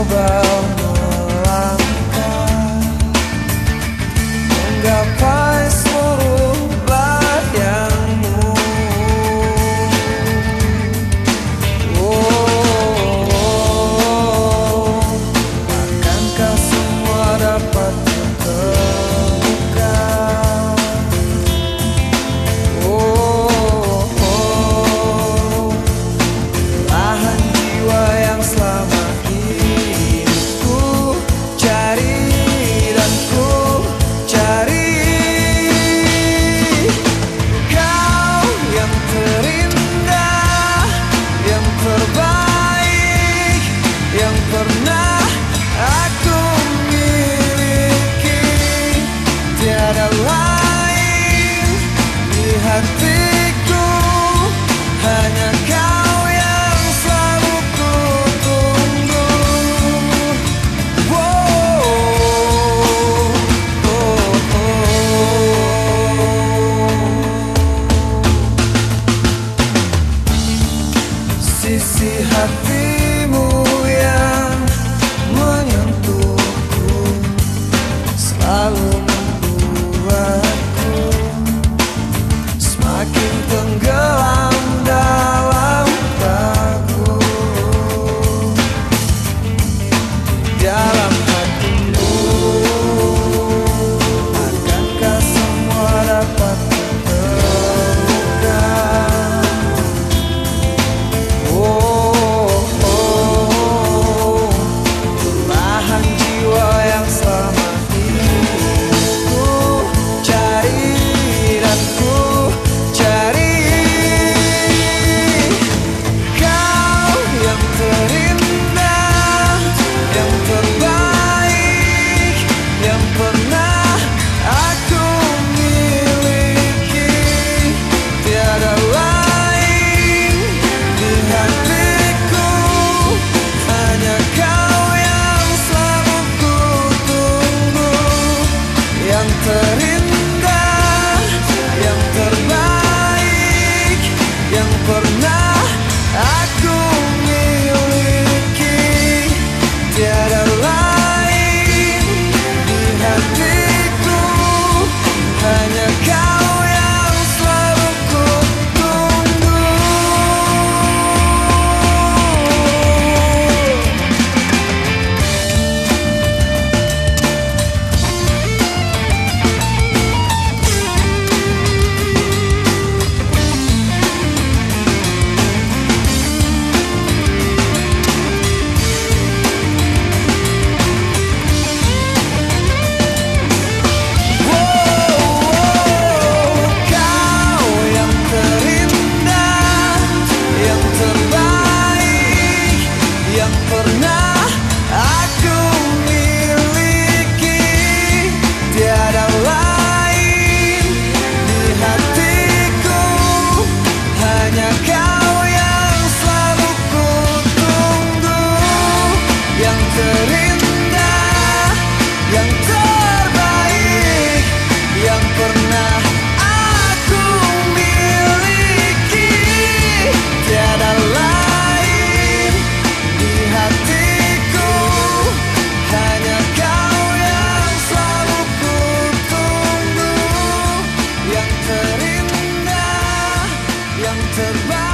about happy yang pernah aku terindah The right